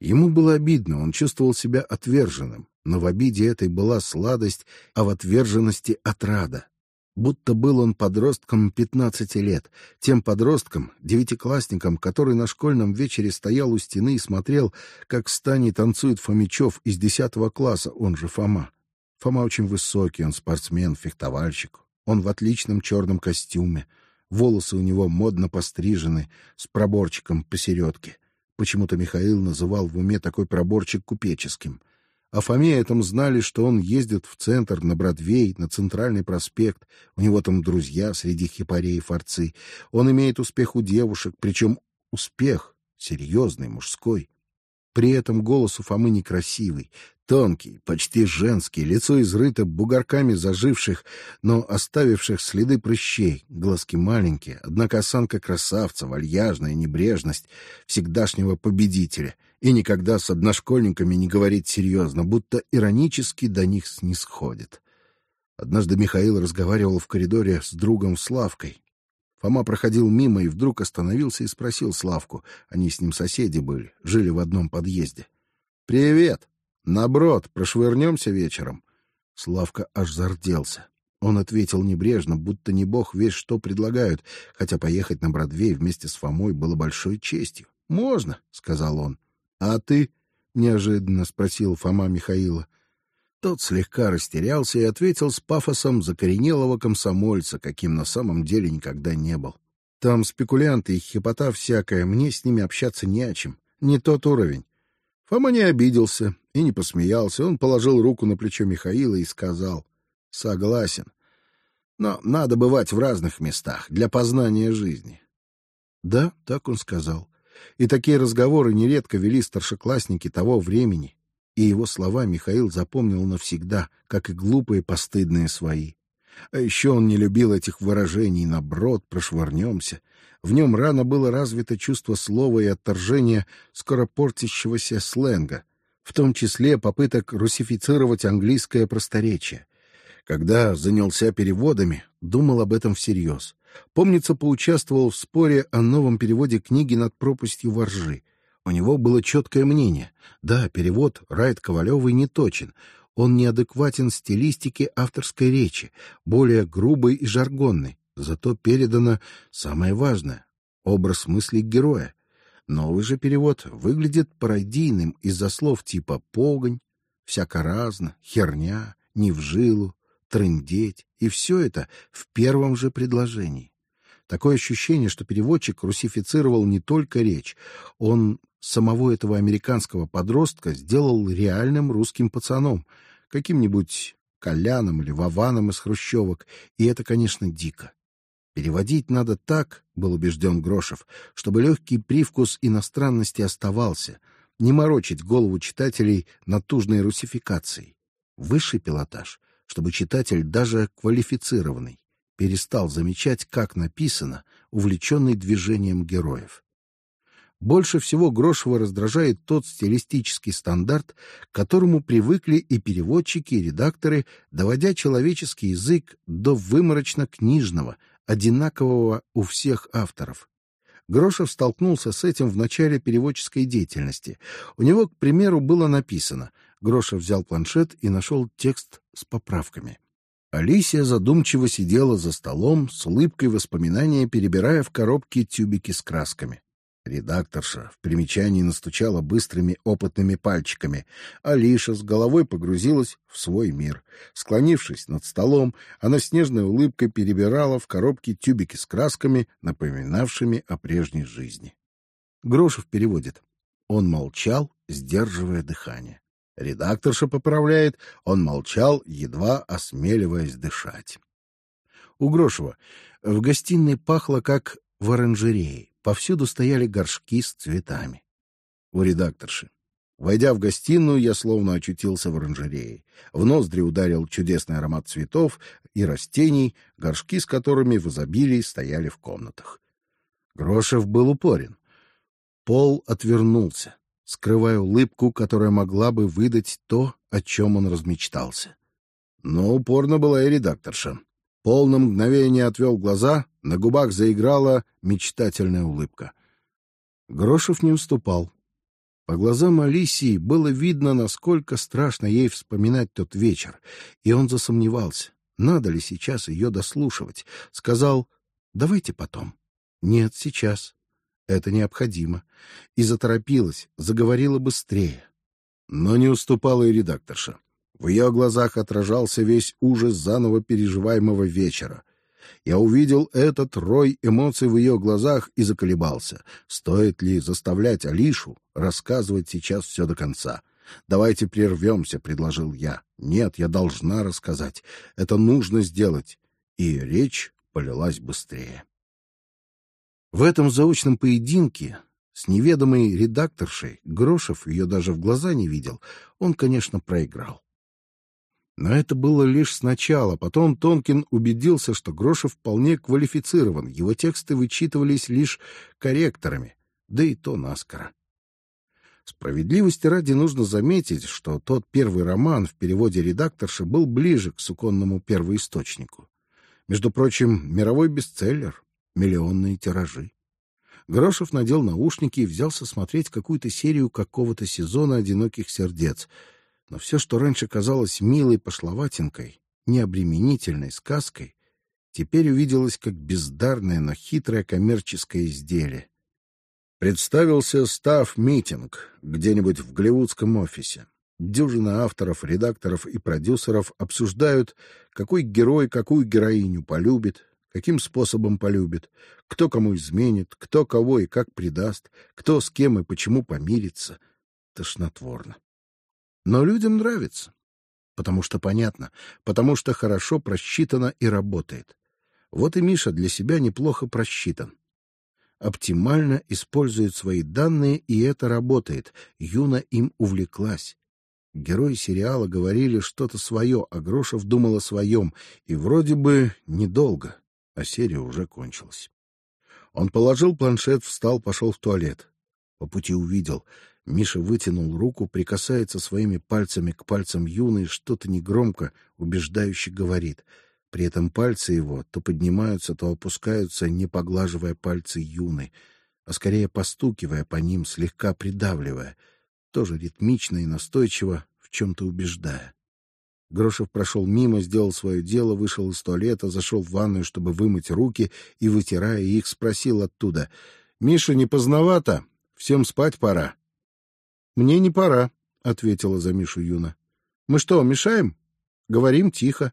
Ему было обидно, он чувствовал себя отверженным, но в обиде этой была сладость, а в отверженности отрада. Будто был он подростком пятнадцати лет, тем подростком, девятиклассником, который на школьном вечере стоял у стены и смотрел, как в стане танцует Фомичев из десятого класса, он же Фома. Фома очень высокий, он спортсмен, фехтовальщик. Он в отличном черном костюме, волосы у него модно пострижены, с проборчиком посередке. Почему-то Михаил называл в уме такой проборчик купеческим. О Фоме этом знали, что он ездит в центр, на Бродвей, на Центральный проспект. У него там друзья среди хипарей и форцы. Он имеет успех у девушек, причем успех серьезный, мужской. При этом голос у Фомы некрасивый, тонкий, почти женский, лицо изрыто бугорками заживших, но оставивших следы прыщей, глазки маленькие, однако осанка красавца, вальяжная небрежность всегдашнего победителя — и никогда с одношкольниками не говорит серьезно, будто иронически до них снисходит. Однажды Михаил разговаривал в коридоре с другом Славкой. Фома проходил мимо и вдруг остановился и спросил Славку. Они с ним соседи были, жили в одном подъезде. Привет, наброд, прошвырнемся вечером. Славка аж зарделся. Он ответил небрежно, будто не бог весь что предлагают, хотя поехать на Бродвей вместе с Фомой было большой честью. Можно, сказал он. А ты? неожиданно спросил Фома Михаила. Тот слегка растерялся и ответил с пафосом закоренелого комсомольца, каким на самом деле никогда не был. Там спекулянты и хипота всякая, мне с ними общаться не о чем, не тот уровень. Фома не обиделся и не посмеялся, он положил руку на плечо Михаила и сказал: "Согласен, но надо бывать в разных местах для познания жизни". Да, так он сказал. И такие разговоры нередко вели старшеклассники того времени, и его слова Михаил запомнил навсегда, как и глупые постыдные свои. А еще он не любил этих выражений «наброд», «прошвырнемся». В нем рано было развито чувство слова и отторжения скоропортящегося сленга, в том числе попыток русифицировать английское просторечие. Когда занялся переводами, думал об этом всерьез. Помнится, поучаствовал в споре о новом переводе книги над пропастью воржи. У него было четкое мнение. Да, перевод Райт Ковалевой не точен. Он неадекватен стилистике авторской речи, более грубой и жаргонной. Зато передано самое важное — образ мыслей героя. Новый же перевод выглядит пародийным из-за слов типа «погонь», «всяко разно», «херня», «не в жилу», трындеть, и все это в первом же предложении. Такое ощущение, что переводчик русифицировал не только речь, он самого этого американского подростка сделал реальным русским пацаном, каким-нибудь Коляном или Вованом из Хрущевок, и это, конечно, дико. Переводить надо так, был убежден Грошев, чтобы легкий привкус иностранности оставался, не морочить голову читателей натужной русификацией. Высший пилотаж чтобы читатель, даже квалифицированный, перестал замечать, как написано, увлеченный движением героев. Больше всего Грошева раздражает тот стилистический стандарт, к которому привыкли и переводчики, и редакторы, доводя человеческий язык до выморочно-книжного, одинакового у всех авторов. Грошев столкнулся с этим в начале переводческой деятельности. У него, к примеру, было написано: Грошев взял планшет и нашел текст с поправками. Алисия задумчиво сидела за столом с улыбкой воспоминания, перебирая в коробке тюбики с красками. Редакторша в примечании настучала быстрыми опытными пальчиками. Алиша с головой погрузилась в свой мир. Склонившись над столом, она с нежной улыбкой перебирала в коробке тюбики с красками, напоминавшими о прежней жизни. Грошев переводит. Он молчал, сдерживая дыхание. Редакторша поправляет, он молчал, едва осмеливаясь дышать. У Грошева в гостиной пахло как в оранжерее. Повсюду стояли горшки с цветами. У редакторши. Войдя в гостиную, я словно очутился в оранжерее. В ноздри ударил чудесный аромат цветов и растений, горшки с которыми в изобилии стояли в комнатах. Грошев был упорен. Пол отвернулся скрывая улыбку, которая могла бы выдать то, о чем он размечтался. Но упорно была и редакторша. Пол на мгновение отвел глаза, на губах заиграла мечтательная улыбка. Грошев не уступал. По глазам Алисии было видно, насколько страшно ей вспоминать тот вечер, и он засомневался, надо ли сейчас ее дослушивать. Сказал: "Давайте потом". Нет, сейчас. Это необходимо. И заторопилась, заговорила быстрее. Но не уступала и редакторша. В ее глазах отражался весь ужас заново переживаемого вечера. Я увидел этот рой эмоций в ее глазах и заколебался. Стоит ли заставлять Алишу рассказывать сейчас все до конца? Давайте прервемся, предложил я. Нет, я должна рассказать. Это нужно сделать. И речь полилась быстрее. В этом заочном поединке с неведомой редакторшей Грошев ее даже в глаза не видел. Он, конечно, проиграл. Но это было лишь сначала. Потом Тонкин убедился, что Грошев вполне квалифицирован. Его тексты вычитывались лишь корректорами, да и то наскоро. Справедливости ради нужно заметить, что тот первый роман в переводе редакторши был ближе к суконному первоисточнику. Между прочим, мировой бестселлер, миллионные тиражи. Грошев надел наушники и взялся смотреть какую-то серию какого-то сезона «Одиноких сердец», но все, что раньше казалось милой пошловатинкой, необременительной сказкой, теперь увиделось как бездарное, но хитрое коммерческое изделие. Представился став-митинг где-нибудь в голливудском офисе. Дюжина авторов, редакторов и продюсеров обсуждают, какой герой какую героиню полюбит, каким способом полюбит, кто кому изменит, кто кого и как предаст, кто с кем и почему помирится. Тошнотворно. Но людям нравится, потому что понятно, потому что хорошо просчитано и работает. Вот и Миша для себя неплохо просчитан. Оптимально использует свои данные, и это работает. Юна им увлеклась. Герои сериала говорили что-то свое, а Грошев думал о своем, и вроде бы недолго, а серия уже кончилась. Он положил планшет, встал, пошел в туалет. По пути увидел, Миша вытянул руку, прикасается своими пальцами к пальцам Юны и что-то негромко, убеждающе говорит. При этом пальцы его то поднимаются, то опускаются, не поглаживая пальцы Юны, а скорее постукивая по ним, слегка придавливая, тоже ритмично и настойчиво, в чем-то убеждая. Грошев прошел мимо, сделал свое дело, вышел из туалета, зашел в ванную, чтобы вымыть руки, и вытирая их, спросил оттуда: "Миша, не поздновато? Всем спать пора". Мне не пора, ответила за Мишу Юна. Мы что, мешаем? Говорим тихо.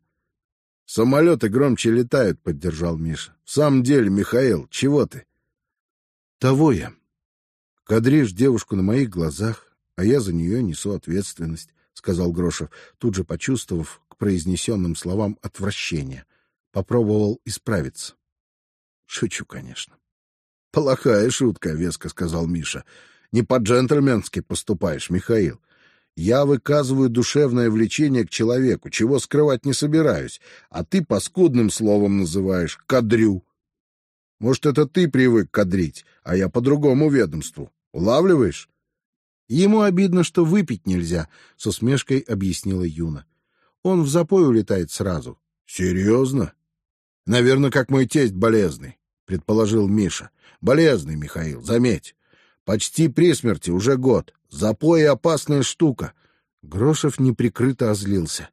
Самолеты громче летают, поддержал Миша. В самом деле, Михаил, чего ты? Того я. Кадришь девушку на моих глазах, а я за нее несу ответственность, сказал Грошев, тут же почувствовав к произнесенным словам отвращение. Попробовал исправиться. Шучу, конечно. Плохая шутка, веско сказал Миша. Не по-джентльменски поступаешь, Михаил. Я выказываю душевное влечение к человеку, чего скрывать не собираюсь, а ты паскудным словом называешь кадрю. Может, это ты привык кадрить, а я по другому ведомству. Улавливаешь? Ему обидно, что выпить нельзя, с усмешкой объяснила Юна. Он в запой улетает сразу. Серьезно? Наверное, как мой тесть болезный, предположил Миша. Болезный, Михаил, заметь. Почти при смерти, уже год. Запой — опасная штука. Грошев неприкрыто озлился.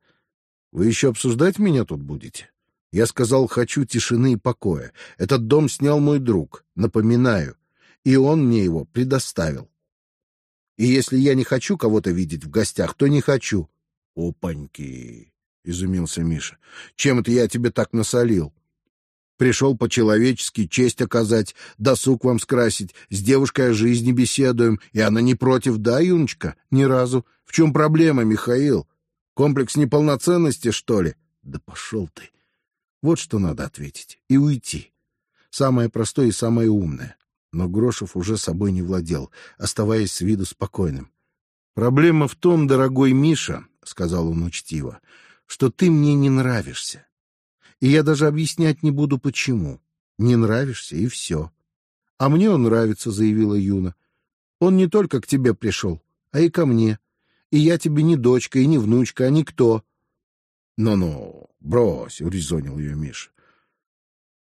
Вы еще обсуждать меня тут будете? Я сказал, хочу тишины и покоя. Этот дом снял мой друг, напоминаю, и он мне его предоставил. И если я не хочу кого-то видеть в гостях, то не хочу. Опаньки! изумился Миша. Чем это я тебе так насолил? Пришел по-человечески честь оказать, досуг вам скрасить, с девушкой о жизни беседуем, и она не против, да, Юночка? Ни разу. В чем проблема, Михаил? Комплекс неполноценности, что ли? Да пошел ты. Вот что надо ответить. И уйти. Самое простое и самое умное. Но Грошев уже собой не владел, оставаясь с виду спокойным. Проблема в том, дорогой Миша, сказал он учтиво, что ты мне не нравишься. И я даже объяснять не буду, почему. Не нравишься, и все. А мне он нравится, заявила Юна. Он не только к тебе пришел, а и ко мне. И я тебе не дочка и не внучка, а никто. Ну-ну, брось, урезонил ее Миша.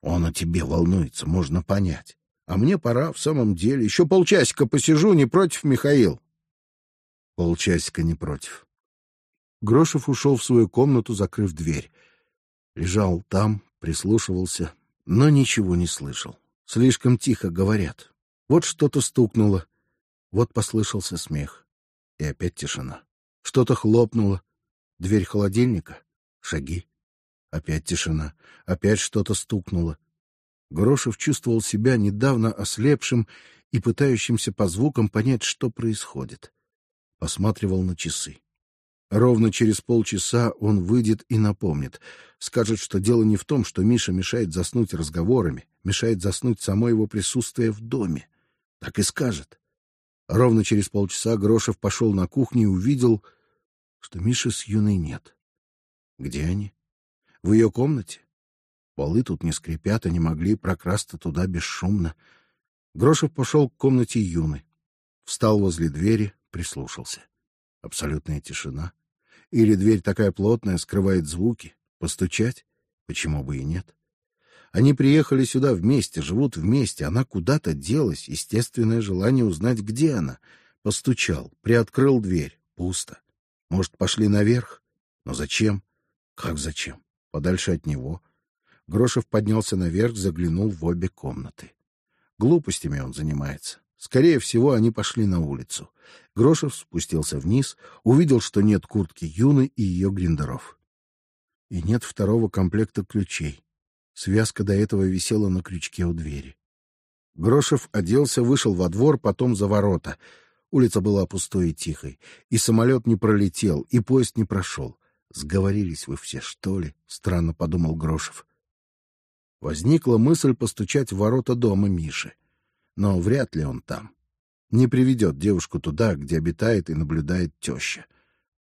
Он о тебе волнуется, можно понять. А мне пора в самом деле. Еще полчасика посижу, не против, Михаил. Полчасика не против. Грошев ушел в свою комнату, закрыв дверь. Лежал там, прислушивался, но ничего не слышал. Слишком тихо говорят. Вот что-то стукнуло, вот послышался смех, и опять тишина. Что-то хлопнуло. Дверь холодильника, шаги. Опять тишина, опять что-то стукнуло. Грошев чувствовал себя недавно ослепшим и пытающимся по звукам понять, что происходит. Посматривал на часы. Ровно через полчаса он выйдет и напомнит, скажет, что дело не в том, что Миша мешает заснуть разговорами, мешает заснуть само его присутствие в доме. Так и скажет. Ровно через полчаса Грошев пошел на кухню и увидел, что Миши с Юной нет. Где они? В ее комнате. Полы тут не скрипят, они могли прокрасться туда бесшумно. Грошев пошел к комнате Юны, встал возле двери, прислушался. Абсолютная тишина. Или дверь такая плотная, скрывает звуки. Постучать? Почему бы и нет? Они приехали сюда вместе, живут вместе. Она куда-то делась. Естественное желание узнать, где она. Постучал, приоткрыл дверь. Пусто. Может, пошли наверх? Но зачем? Как зачем? Подальше от него. Грошев поднялся наверх, заглянул в обе комнаты. Глупостями он занимается. Скорее всего, они пошли на улицу. Грошев спустился вниз, увидел, что нет куртки Юны и ее гриндеров. И нет второго комплекта ключей. Связка до этого висела на крючке у двери. Грошев оделся, вышел во двор, потом за ворота. Улица была пустой и тихой, и самолет не пролетел, и поезд не прошел. Сговорились вы все, что ли? Странно подумал Грошев. Возникла мысль постучать в ворота дома Миши, но вряд ли он там. Не приведет девушку туда, где обитает и наблюдает теща.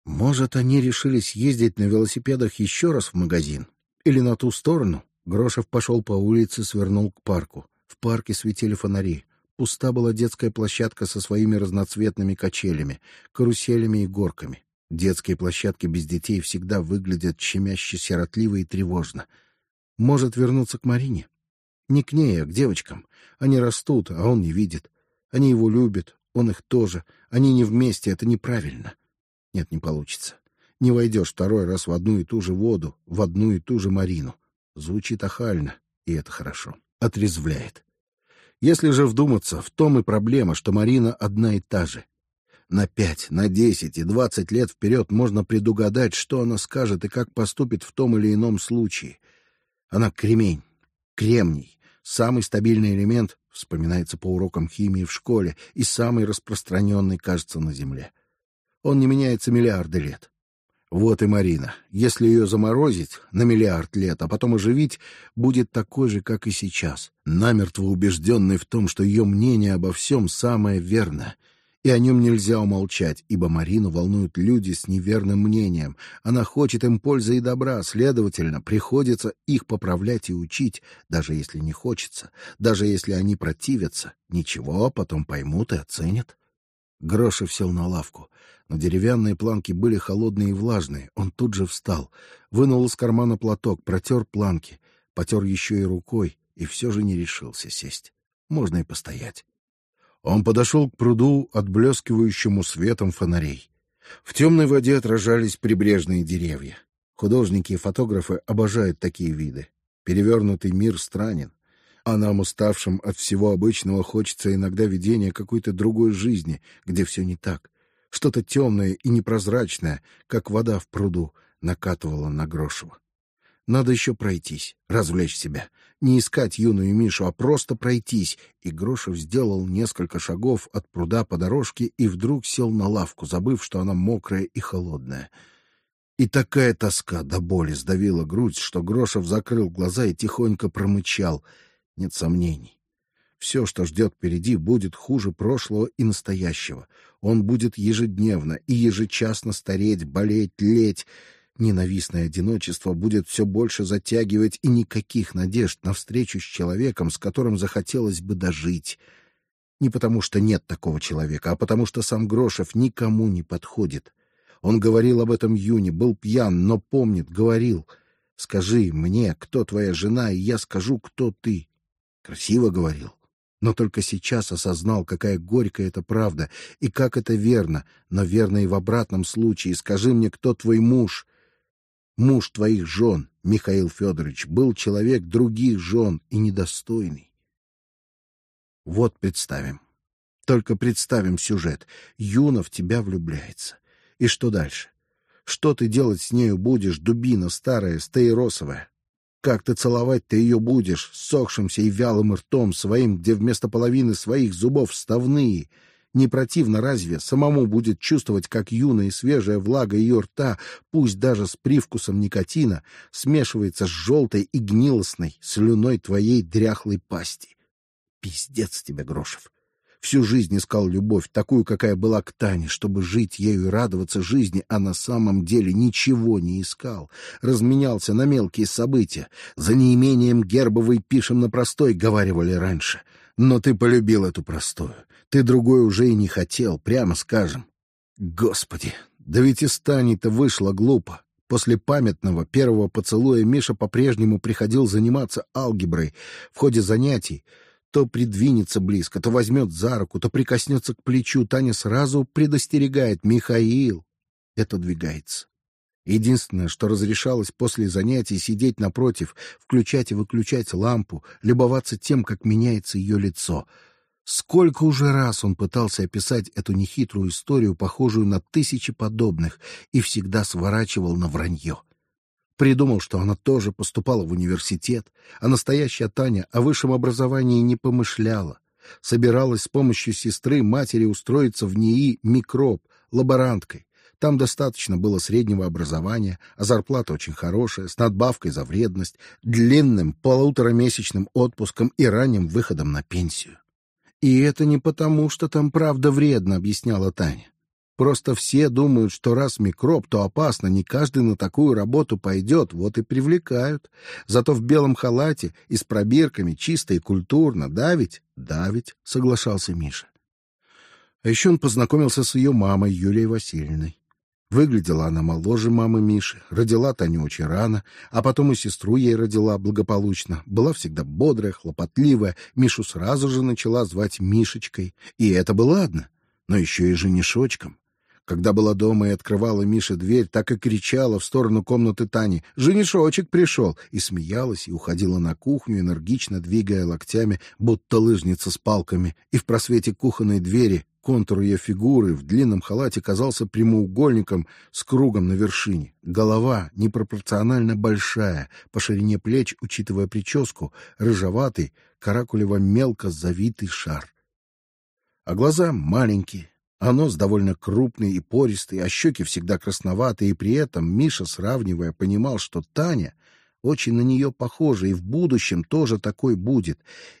Может, они решили съездить на велосипедах еще раз в магазин или на ту сторону? Грошев пошел по улице, свернул к парку. В парке светили фонари. Пуста была детская площадка со своими разноцветными качелями, каруселями и горками. Детские площадки без детей всегда выглядят щемяще сиротливо и тревожно. Может вернуться к Марине? Не к ней, а к девочкам. Они растут, а он не видит. Они его любят, он их тоже. Они не вместе, это неправильно. Нет, не получится. Не войдешь второй раз в одну и ту же воду, в одну и ту же Марину. Звучит охально, и это хорошо. Отрезвляет. Если же вдуматься, в том и проблема, что Марина одна и та же. На пять, на десять и двадцать лет вперед можно предугадать, что она скажет и как поступит в том или ином случае. Она кремень, кремний, самый стабильный элемент, вспоминается по урокам химии в школе, и самый распространенный, кажется, на Земле. Он не меняется миллиарды лет. Вот и Марина. Если ее заморозить на миллиард лет, а потом оживить, будет такой же, как и сейчас, намертво убежденный в том, что ее мнение обо всем самое верное — и о нем нельзя умолчать, ибо Марину волнуют люди с неверным мнением. Она хочет им пользы и добра, следовательно, приходится их поправлять и учить, даже если не хочется, даже если они противятся. Ничего, потом поймут и оценят. Грошев сел на лавку. Но деревянные планки были холодные и влажные. Он тут же встал, вынул из кармана платок, протер планки, потер еще и рукой, и все же не решился сесть. Можно и постоять. Он подошел к пруду, отблескивающему светом фонарей. В темной воде отражались прибрежные деревья. Художники и фотографы обожают такие виды. Перевернутый мир странен, а нам, уставшим от всего обычного, хочется иногда видения какой-то другой жизни, где все не так. Что-то темное и непрозрачное, как вода в пруду, накатывало на Грошева. Надо еще пройтись, развлечь себя, не искать юную Мишу, а просто пройтись. И Грошев сделал несколько шагов от пруда по дорожке и вдруг сел на лавку, забыв, что она мокрая и холодная. И такая тоска до боли сдавила грудь, что Грошев закрыл глаза и тихонько промычал. Нет сомнений. Все, что ждет впереди, будет хуже прошлого и настоящего. Он будет ежедневно и ежечасно стареть, болеть, леть. Ненавистное одиночество будет все больше затягивать, и никаких надежд на встречу с человеком, с которым захотелось бы дожить. Не потому, что нет такого человека, а потому, что сам Грошев никому не подходит. Он говорил об этом Юне, был пьян, но помнит, говорил: "Скажи мне, кто твоя жена, и я скажу, кто ты". Красиво говорил, но только сейчас осознал, какая горькая это правда и как это верно, но верно и в обратном случае. Скажи мне, кто твой муж? Муж твоих жен, Михаил Федорович, был человек других жен и недостойный. Вот представим, только представим сюжет. Юна в тебя влюбляется, и что дальше? Что ты делать с нею будешь, дубина старая, стаиросовая? Как ты целовать-то ее будешь, сохшимся и вялым ртом своим, где вместо половины своих зубов вставные? Не противно разве самому будет чувствовать, как юная и свежая влага ее рта, пусть даже с привкусом никотина, смешивается с желтой и гнилостной слюной твоей дряхлой пасти? Пиздец тебе, Грошев! Всю жизнь искал любовь, такую, какая была к Тане, чтобы жить ею и радоваться жизни, а на самом деле ничего не искал. Разменялся на мелкие события. За неимением гербовой пишем на простой, говаривали раньше. Но ты полюбил эту простую. Ты другой уже и не хотел, прямо скажем. Господи, да ведь и Тани-то вышло глупо. После памятного первого поцелуя Миша по-прежнему приходил заниматься алгеброй. В ходе занятий то придвинется близко, то возьмет за руку, то прикоснется к плечу. Таня сразу предостерегает Михаил. Это двигается. Единственное, что разрешалось после занятий сидеть напротив, включать и выключать лампу, любоваться тем, как меняется ее лицо. Сколько уже раз он пытался описать эту нехитрую историю, похожую на тысячи подобных, и всегда сворачивал на вранье. Придумал, что она тоже поступала в университет, а настоящая Таня о высшем образовании не помышляла. Собиралась с помощью сестры матери устроиться в НИИ микроб лаборанткой. Там достаточно было среднего образования, а зарплата очень хорошая, с надбавкой за вредность, длинным полуторамесячным отпуском и ранним выходом на пенсию. И это не потому, что там правда вредно, объясняла Таня. Просто все думают, что раз микроб, то опасно, не каждый на такую работу пойдет, вот и привлекают. Зато в белом халате и с пробирками, чисто и культурно, да ведь? Да ведь, соглашался Миша. А еще он познакомился с ее мамой Юлией Васильевной. Выглядела она моложе мамы Миши, родила Таню очень рано, а потом и сестру ей родила благополучно. Была всегда бодрая, хлопотливая. Мишу сразу же начала звать Мишечкой, и это было ладно, но еще и женишочком. Когда была дома и открывала Мише дверь, так и кричала в сторону комнаты Тани: "Женишочек пришел!" и смеялась и уходила на кухню, энергично двигая локтями, будто лыжница с палками. И в просвете кухонной двери контур ее фигуры в длинном халате казался прямоугольником с кругом на вершине. Голова непропорционально большая, по ширине плеч, учитывая прическу, рыжеватый, каракулево мелко завитый шар. А глаза маленькие, а нос довольно крупный и пористый, а щеки всегда красноватые, и при этом Миша, сравнивая, понимал, что Таня очень на нее похожа и в будущем тоже такой будет,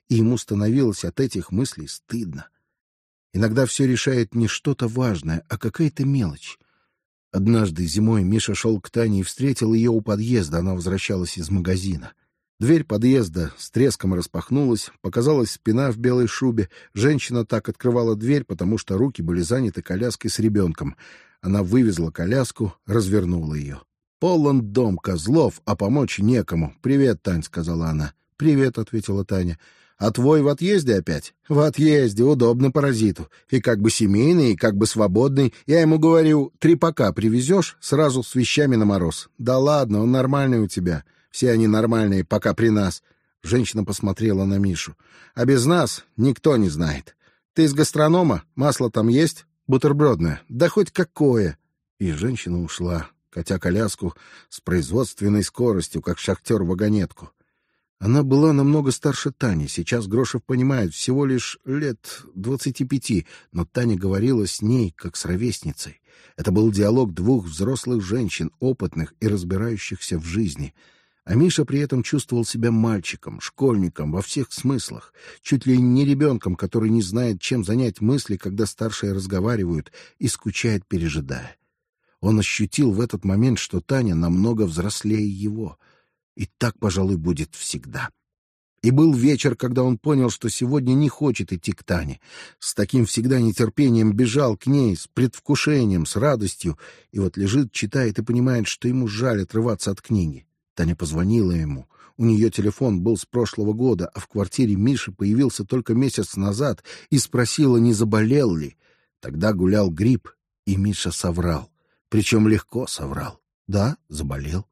и ему становилось от этих мыслей стыдно. Иногда все решает не что-то важное, а какая-то мелочь. Однажды зимой Миша шел к Тане и встретил ее у подъезда. Она возвращалась из магазина. Дверь подъезда с треском распахнулась, показалась спина в белой шубе. Женщина так открывала дверь, потому что руки были заняты коляской с ребенком. Она вывезла коляску, развернула ее. Полон дом козлов, а помочь некому. Привет, Тань, сказала она. Привет, ответила Таня. А твой в отъезде опять? В отъезде, удобно паразиту. И как бы семейный, и как бы свободный. Я ему говорю, три пока привезешь, сразу с вещами на мороз. Да ладно, он нормальный у тебя. Все они нормальные, пока при нас. Женщина посмотрела на Мишу. А без нас никто не знает. Ты из гастронома? Масло там есть? Бутербродное? Да хоть какое. И женщина ушла, катя коляску с производственной скоростью, как шахтер вагонетку. Она была намного старше Тани. Сейчас Грошев понимает, всего лишь лет двадцати пяти, но Таня говорила с ней как с ровесницей. Это был диалог двух взрослых женщин, опытных и разбирающихся в жизни. А Миша при этом чувствовал себя мальчиком, школьником во всех смыслах, чуть ли не ребенком, который не знает, чем занять мысли, когда старшие разговаривают и скучает, пережидая. Он ощутил в этот момент, что Таня намного взрослее его, и так, пожалуй, будет всегда. И был вечер, когда он понял, что сегодня не хочет идти к Тане. С таким всегда нетерпением бежал к ней, с предвкушением, с радостью, и вот лежит, читает и понимает, что ему жаль отрываться от книги. Таня позвонила ему. У нее телефон был с прошлого года, а в квартире Миши появился только месяц назад и спросила, не заболел ли. Тогда гулял грипп, и Миша соврал. Причем легко соврал. Да, заболел.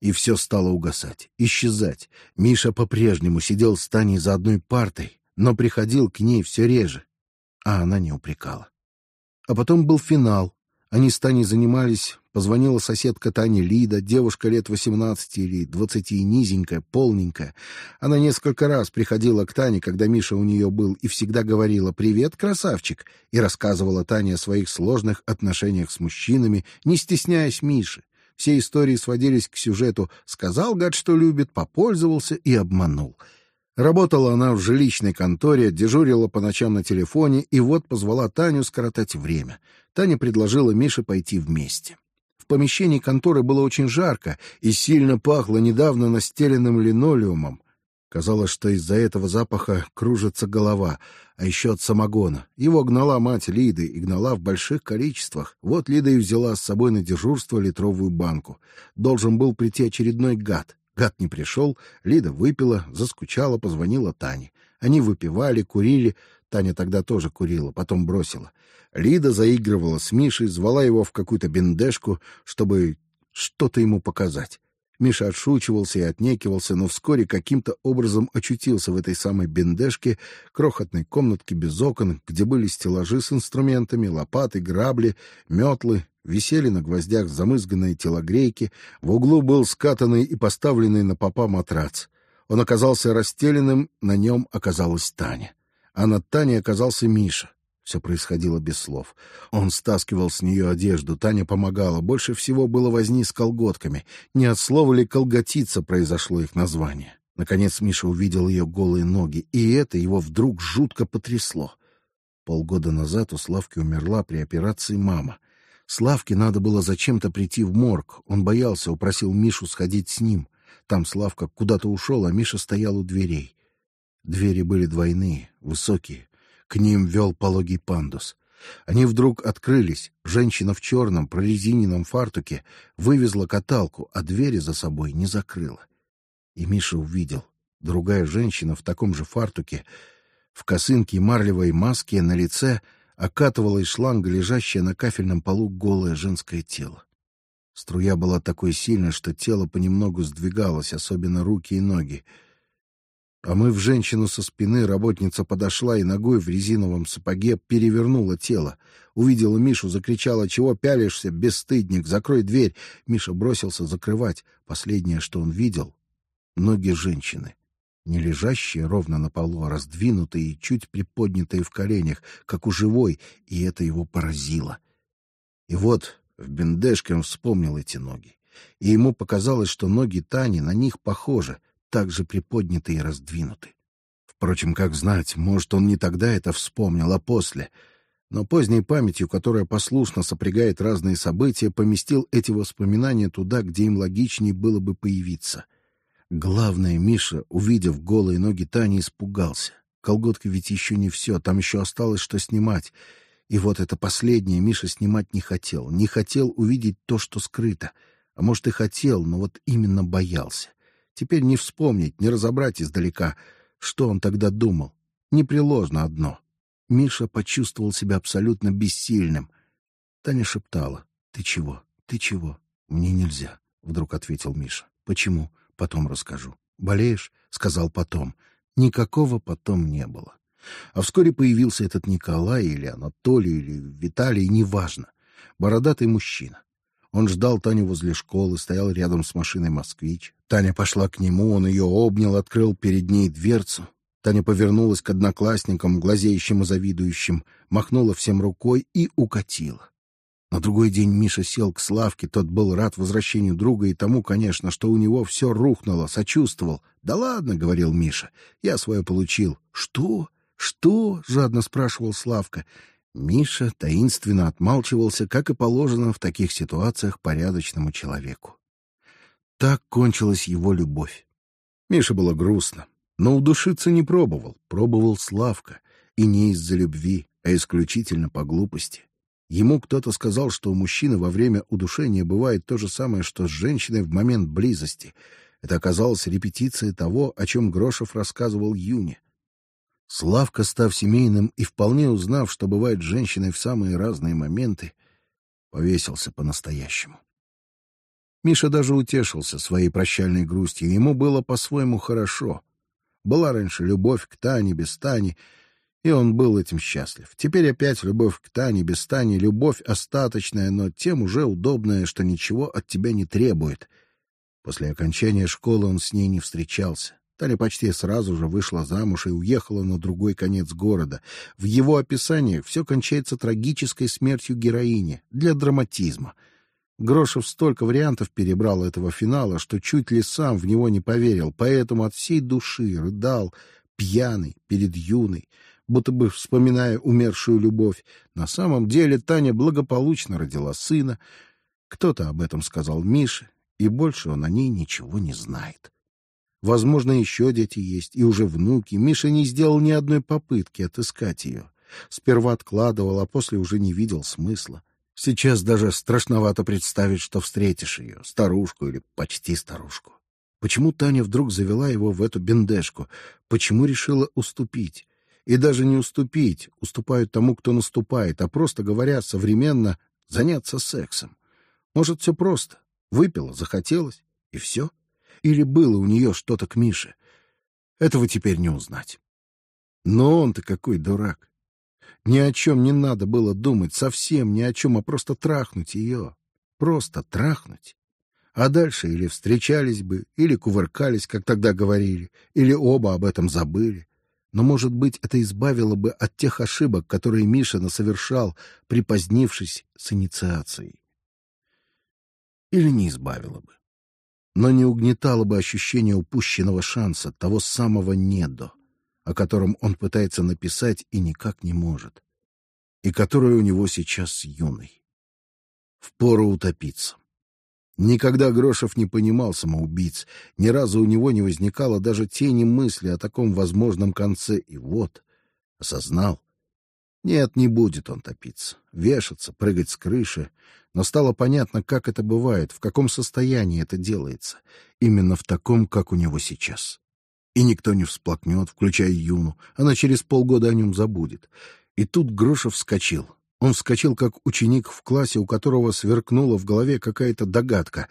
И все стало угасать, исчезать. Миша по-прежнему сидел с Таней за одной партой, но приходил к ней все реже, а она не упрекала. А потом был финал. Они с Таней занимались, позвонила соседка Тани Лида, девушка лет восемнадцати или двадцати, низенькая, полненькая. Она несколько раз приходила к Тане, когда Миша у нее был, и всегда говорила «Привет, красавчик!» и рассказывала Тане о своих сложных отношениях с мужчинами, не стесняясь Миши. Все истории сводились к сюжету «сказал гад, что любит, попользовался и обманул». Работала она в жилищной конторе, дежурила по ночам на телефоне, и вот позвала Таню скоротать время. Таня предложила Мише пойти вместе. В помещении конторы было очень жарко и сильно пахло недавно настеленным линолеумом. Казалось, что из-за этого запаха кружится голова, а еще от самогона. Его гнала мать Лиды и гнала в больших количествах. Вот Лида и взяла с собой на дежурство литровую банку. Должен был прийти очередной гад. Гад не пришел, Лида выпила, заскучала, позвонила Тане. Они выпивали, курили. Таня тогда тоже курила, потом бросила. Лида заигрывала с Мишей, звала его в какую-то бендешку, чтобы что-то ему показать. Миша отшучивался и отнекивался, но вскоре каким-то образом очутился в этой самой бендешке, крохотной комнатке без окон, где были стеллажи с инструментами, лопаты, грабли, метлы, висели на гвоздях замызганные телогрейки, в углу был скатанный и поставленный на попа матрац. Он оказался расстеленным, на нем оказалась Таня, а над Таней оказался Миша. Все происходило без слов. Он стаскивал с нее одежду, Таня помогала. Больше всего было возни с колготками. Не от слова ли колготица произошло их название. Наконец Миша увидел ее голые ноги, и это его вдруг жутко потрясло. Полгода назад у Славки умерла при операции мама. Славке надо было зачем-то прийти в морг. Он боялся, упросил Мишу сходить с ним. Там Славка куда-то ушел, а Миша стоял у дверей. Двери были двойные, высокие. К ним вел пологий пандус. Они вдруг открылись. Женщина в черном прорезиненном фартуке вывезла каталку, а двери за собой не закрыла. И Миша увидел другая женщина в таком же фартуке, в косынке и марлевой маске на лице окатывала из шланга лежащее на кафельном полу голое женское тело. Струя была такой сильной, что тело понемногу сдвигалось, особенно руки и ноги. А мы в женщину со спины работница подошла и ногой в резиновом сапоге перевернула тело. Увидела Мишу, закричала: "Чего пялишься, бесстыдник? Закрой дверь!" Миша бросился закрывать. Последнее, что он видел, ноги женщины не лежащие ровно на полу, а раздвинутые и чуть приподнятые в коленях, как у живой, и это его поразило. И вот в бендешке он вспомнил эти ноги, и ему показалось, что ноги Тани на них похожи, так же приподняты и раздвинуты. Впрочем, как знать, может, он не тогда это вспомнил, а после. Но поздней памятью, которая послушно сопрягает разные события, поместил эти воспоминания туда, где им логичнее было бы появиться — Главное, Миша, увидев голые ноги Тани, испугался. Колготки ведь еще не все, там еще осталось что снимать. И вот это последнее Миша снимать не хотел, не хотел увидеть то, что скрыто, а может и хотел, но вот именно боялся. Теперь не вспомнить, не разобрать издалека, что он тогда думал. Непреложно одно. Миша почувствовал себя абсолютно бессильным. Таня шептала: "Ты чего? Ты чего? Мне нельзя", вдруг ответил Миша. "Почему?" Потом расскажу. Болеешь? Сказал потом. Никакого потом не было. А вскоре появился этот Николай или Анатолий или Виталий, неважно. Бородатый мужчина. Он ждал Таню возле школы, стоял рядом с машиной «Москвич». Таня пошла к нему, он ее обнял, открыл перед ней дверцу. Таня повернулась к одноклассникам, глазеющим и завидующим, махнула всем рукой и укатила. На другой день Миша сел к Славке, тот был рад возвращению друга и тому, конечно, что у него все рухнуло, сочувствовал. Да ладно, говорил Миша, я свое получил. Что? Что? жадно спрашивал Славка. Миша таинственно отмалчивался, как и положено в таких ситуациях порядочному человеку. Так кончилась его любовь. Миша было грустно, но удушиться не пробовал. Пробовал Славка, и не из-за любви, а исключительно по глупости. Ему кто-то сказал, что у мужчины во время удушения бывает то же самое, что с женщиной в момент близости. Это оказалось репетицией того, о чем Грошев рассказывал Юне. Славка, став семейным и вполне узнав, что бывает женщиной в самые разные моменты, повесился по-настоящему. Миша даже утешился своей прощальной грустью. Ему было по-своему хорошо. Была раньше любовь к Тане без Тани, и он был этим счастлив. Теперь опять любовь к Тане без Тани, любовь остаточная, но тем уже удобная, что ничего от тебя не требует. После окончания школы он с ней не встречался. Таня почти сразу же вышла замуж и уехала на другой конец города. В его описании все кончается трагической смертью героини для драматизма. Грошев столько вариантов перебрал этого финала, что чуть ли сам в него не поверил, поэтому от всей души рыдал, пьяный перед юной, будто бы вспоминая умершую любовь. На самом деле Таня благополучно родила сына. Кто-то об этом сказал Мише, и больше он о ней ничего не знает. Возможно, еще дети есть, и уже внуки. Миша не сделал ни одной попытки отыскать ее. Сперва откладывал, а после уже не видел смысла. Сейчас даже страшновато представить, что встретишь ее, старушку или почти старушку. Почему Таня вдруг завела его в эту бендешку? Почему решила уступить? и даже не уступить, уступают тому, кто наступает, а просто говоря современно заняться сексом. Может, все просто: выпила, захотелось и все, или было у нее что-то к Мише. Этого теперь не узнать. Но он-то какой дурак! Ни о чем не надо было думать, совсем ни о чем, а просто трахнуть ее, просто трахнуть. А дальше или встречались бы, или кувыркались, как тогда говорили, или оба об этом забыли но, может быть, это избавило бы от тех ошибок, которые Миша насовершал, припозднившись с инициацией. Или не избавило бы, но не угнетало бы ощущение упущенного шанса, того самого недо, о котором он пытается написать и никак не может, и которое у него сейчас юный. Впору утопиться. Никогда Грошев не понимал самоубийц, ни разу у него не возникало даже тени мысли о таком возможном конце, и вот осознал. Нет, не будет он топиться, вешаться, прыгать с крыши, но стало понятно, как это бывает, в каком состоянии это делается, именно в таком, как у него сейчас. И никто не всплакнет, включая Юну, она через полгода о нем забудет. И тут Грошев вскочил. Он вскочил как ученик в классе, у которого сверкнула в голове какая-то догадка.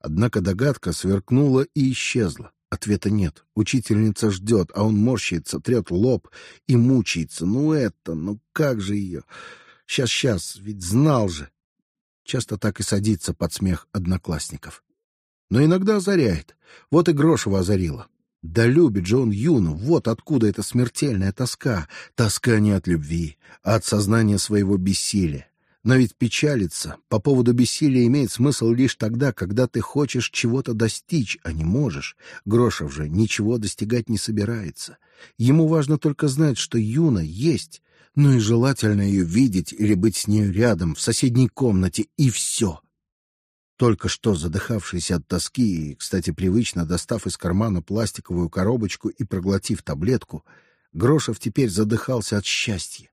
Однако догадка сверкнула и исчезла. Ответа нет. Учительница ждет, а он морщится, трет лоб и мучается. Ну это, ну как же ее? Сейчас, сейчас, ведь знал же. Часто так и садится под смех одноклассников. Но иногда озаряет. Вот и Грошева озарила. Да любит же он Юну, вот откуда эта смертельная тоска. Тоска не от любви, а от сознания своего бессилия. Но ведь печалиться по поводу бессилия имеет смысл лишь тогда, когда ты хочешь чего-то достичь, а не можешь. Грошев же ничего достигать не собирается. Ему важно только знать, что Юна есть, ну и желательно ее видеть или быть с нею рядом в соседней комнате, и все. Только что задыхавшийся от тоски и, кстати, привычно достав из кармана пластиковую коробочку и проглотив таблетку, Грошев теперь задыхался от счастья.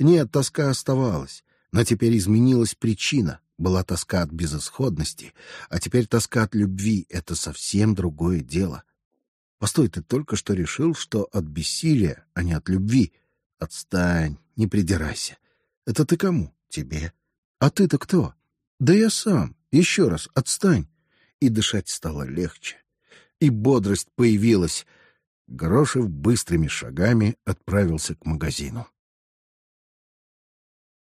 Нет, тоска оставалась, но теперь изменилась причина. Была тоска от безысходности, а теперь тоска от любви. Это совсем другое дело. Постой, ты только что решил, что от бессилия, а не от любви. Отстань, не придирайся. Это ты кому? Тебе. А ты-то кто? Да я сам. Еще раз отстань. И дышать стало легче. И бодрость появилась. Грошев быстрыми шагами отправился к магазину.